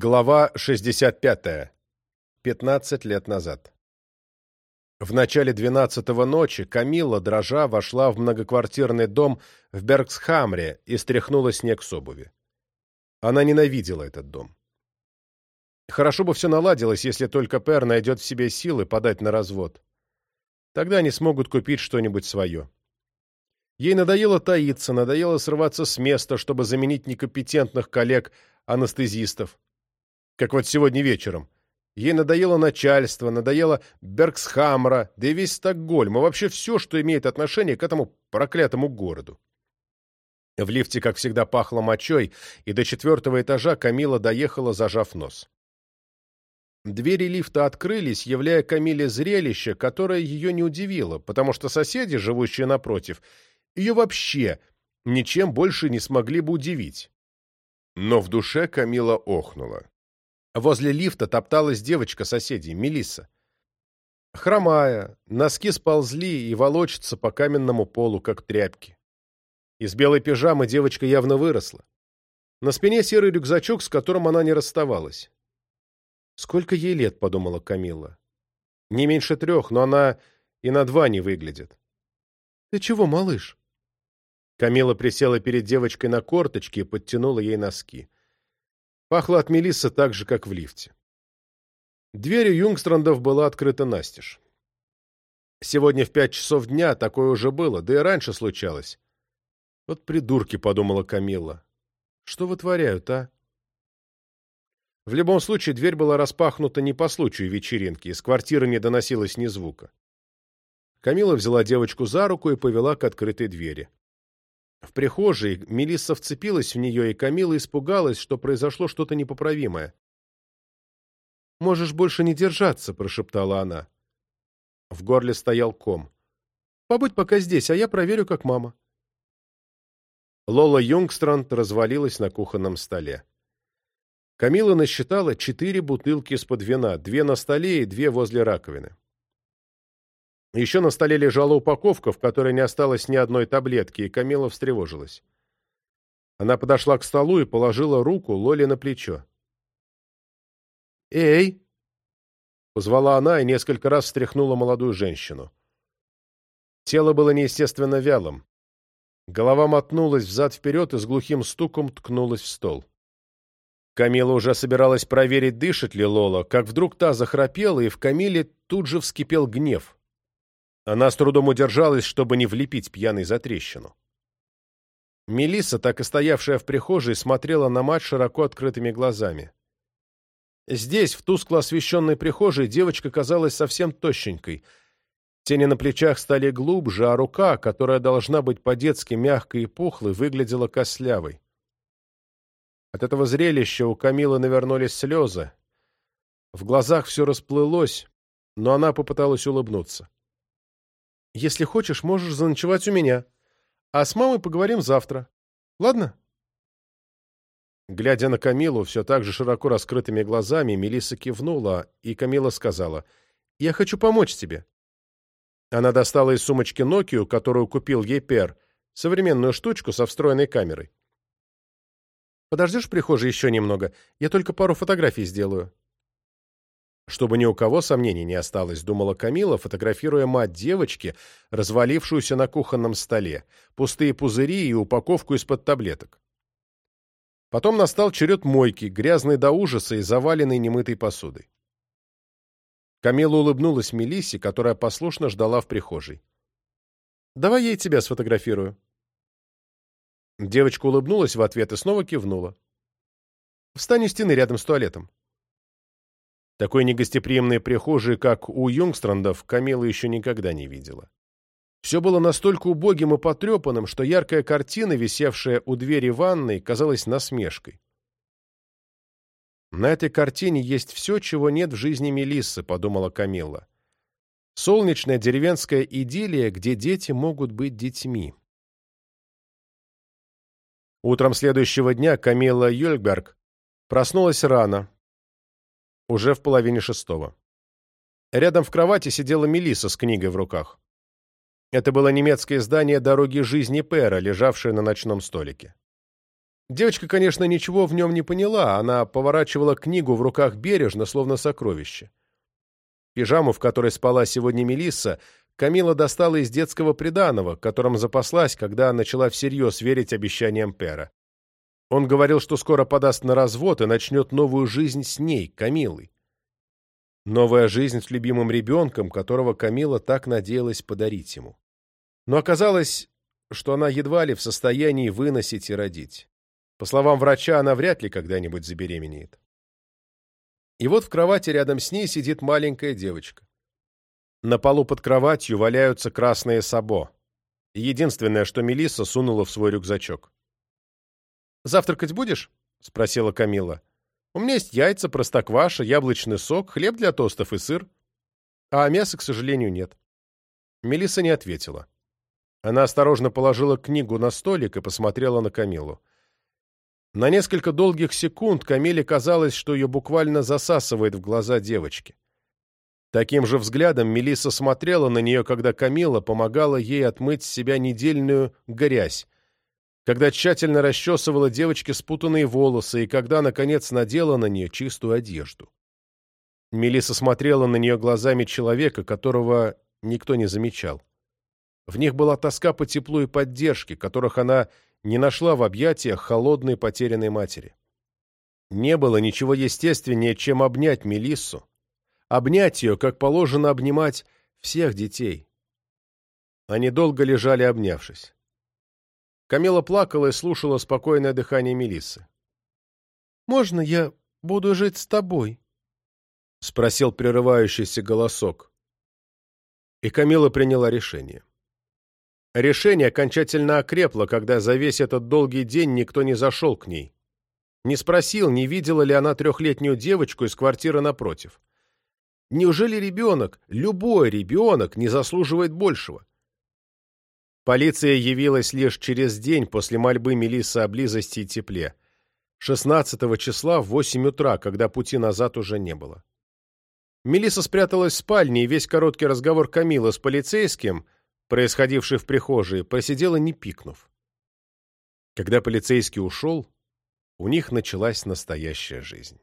Глава 65. 15 лет назад. В начале 12 ночи Камила, дрожа, вошла в многоквартирный дом в Бергсхамре и стряхнула снег с обуви. Она ненавидела этот дом. Хорошо бы все наладилось, если только Пер найдет в себе силы подать на развод. Тогда они смогут купить что-нибудь свое. Ей надоело таиться, надоело срываться с места, чтобы заменить некомпетентных коллег-анестезистов как вот сегодня вечером. Ей надоело начальство, надоело Бергсхамра, да и весь Стокгольм, и вообще все, что имеет отношение к этому проклятому городу. В лифте, как всегда, пахло мочой, и до четвертого этажа Камила доехала, зажав нос. Двери лифта открылись, являя Камиле зрелище, которое ее не удивило, потому что соседи, живущие напротив, ее вообще ничем больше не смогли бы удивить. Но в душе Камила охнула. Возле лифта топталась девочка соседей, Мелисса. Хромая, носки сползли и волочатся по каменному полу, как тряпки. Из белой пижамы девочка явно выросла. На спине серый рюкзачок, с которым она не расставалась. «Сколько ей лет?» — подумала Камила? «Не меньше трех, но она и на два не выглядит». «Ты чего, малыш?» Камила присела перед девочкой на корточки и подтянула ей носки. Пахло от Мелиссы так же, как в лифте. Двери Юнгстрандов была открыта настежь. Сегодня в пять часов дня такое уже было, да и раньше случалось. Вот придурки, — подумала Камилла. Что вытворяют, а? В любом случае, дверь была распахнута не по случаю вечеринки, из квартиры не доносилось ни звука. Камила взяла девочку за руку и повела к открытой двери. В прихожей Мелисса вцепилась в нее, и Камила испугалась, что произошло что-то непоправимое. «Можешь больше не держаться», — прошептала она. В горле стоял ком. «Побудь пока здесь, а я проверю, как мама». Лола Юнгстранд развалилась на кухонном столе. Камила насчитала четыре бутылки из-под вина, две на столе и две возле раковины. Еще на столе лежала упаковка, в которой не осталось ни одной таблетки, и Камила встревожилась. Она подошла к столу и положила руку Лоле на плечо. «Эй!» — позвала она и несколько раз встряхнула молодую женщину. Тело было неестественно вялым. Голова мотнулась взад-вперед и с глухим стуком ткнулась в стол. Камила уже собиралась проверить, дышит ли Лола, как вдруг та захрапела, и в Камиле тут же вскипел гнев. Она с трудом удержалась, чтобы не влепить пьяный за трещину. Мелисса, так и стоявшая в прихожей, смотрела на мать широко открытыми глазами. Здесь, в тускло освещенной прихожей, девочка казалась совсем тощенькой. Тени на плечах стали глубже, а рука, которая должна быть по-детски мягкой и пухлой, выглядела кослявой. От этого зрелища у Камилы навернулись слезы. В глазах все расплылось, но она попыталась улыбнуться. Если хочешь, можешь заночевать у меня. А с мамой поговорим завтра. Ладно?» Глядя на Камилу, все так же широко раскрытыми глазами, Мелисса кивнула, и Камила сказала, «Я хочу помочь тебе». Она достала из сумочки Nokia, которую купил ей Пер, современную штучку со встроенной камерой. «Подождешь в прихожей еще немного? Я только пару фотографий сделаю». Чтобы ни у кого сомнений не осталось, думала Камила, фотографируя мать девочки, развалившуюся на кухонном столе, пустые пузыри и упаковку из-под таблеток. Потом настал черед мойки, грязной до ужаса и заваленной немытой посудой. Камила улыбнулась Мелиссе, которая послушно ждала в прихожей. «Давай я и тебя сфотографирую». Девочка улыбнулась в ответ и снова кивнула. «Встань у стены рядом с туалетом», такой негостеприимной прихожей, как у Юнгстрандов, Камила еще никогда не видела. Все было настолько убогим и потрепанным, что яркая картина, висевшая у двери ванной, казалась насмешкой. «На этой картине есть все, чего нет в жизни Мелиссы», — подумала Камилла. «Солнечная деревенская идиллия, где дети могут быть детьми». Утром следующего дня Камила Юльберг проснулась рано, уже в половине шестого. Рядом в кровати сидела Мелиса с книгой в руках. Это было немецкое издание «Дороги жизни Пэра», лежавшее на ночном столике. Девочка, конечно, ничего в нем не поняла, она поворачивала книгу в руках бережно, словно сокровище. Пижаму, в которой спала сегодня Мелисса, Камила достала из детского приданого, которым запаслась, когда начала всерьез верить обещаниям Пера. Он говорил, что скоро подаст на развод и начнет новую жизнь с ней, Камилой. Новая жизнь с любимым ребенком, которого Камила так надеялась подарить ему. Но оказалось, что она едва ли в состоянии выносить и родить. По словам врача, она вряд ли когда-нибудь забеременеет. И вот в кровати рядом с ней сидит маленькая девочка. На полу под кроватью валяются красные сабо. Единственное, что Мелисса сунула в свой рюкзачок. «Завтракать будешь?» — спросила Камила. «У меня есть яйца, простокваша, яблочный сок, хлеб для тостов и сыр. А мяса, к сожалению, нет». Мелиса не ответила. Она осторожно положила книгу на столик и посмотрела на Камилу. На несколько долгих секунд Камиле казалось, что ее буквально засасывает в глаза девочки. Таким же взглядом Мелиса смотрела на нее, когда Камила помогала ей отмыть с себя недельную грязь, когда тщательно расчесывала девочке спутанные волосы и когда, наконец, надела на нее чистую одежду. Мелисса смотрела на нее глазами человека, которого никто не замечал. В них была тоска по теплу и поддержке, которых она не нашла в объятиях холодной потерянной матери. Не было ничего естественнее, чем обнять Мелиссу, обнять ее, как положено обнимать всех детей. Они долго лежали, обнявшись. Камила плакала и слушала спокойное дыхание Мелиссы. «Можно я буду жить с тобой?» — спросил прерывающийся голосок. И Камила приняла решение. Решение окончательно окрепло, когда за весь этот долгий день никто не зашел к ней. Не спросил, не видела ли она трехлетнюю девочку из квартиры напротив. Неужели ребенок, любой ребенок, не заслуживает большего? Полиция явилась лишь через день после мольбы Мелиссы о близости и тепле. 16 числа в 8 утра, когда пути назад уже не было. Мелисса спряталась в спальне, и весь короткий разговор Камила с полицейским, происходивший в прихожей, просидела не пикнув. Когда полицейский ушел, у них началась настоящая жизнь.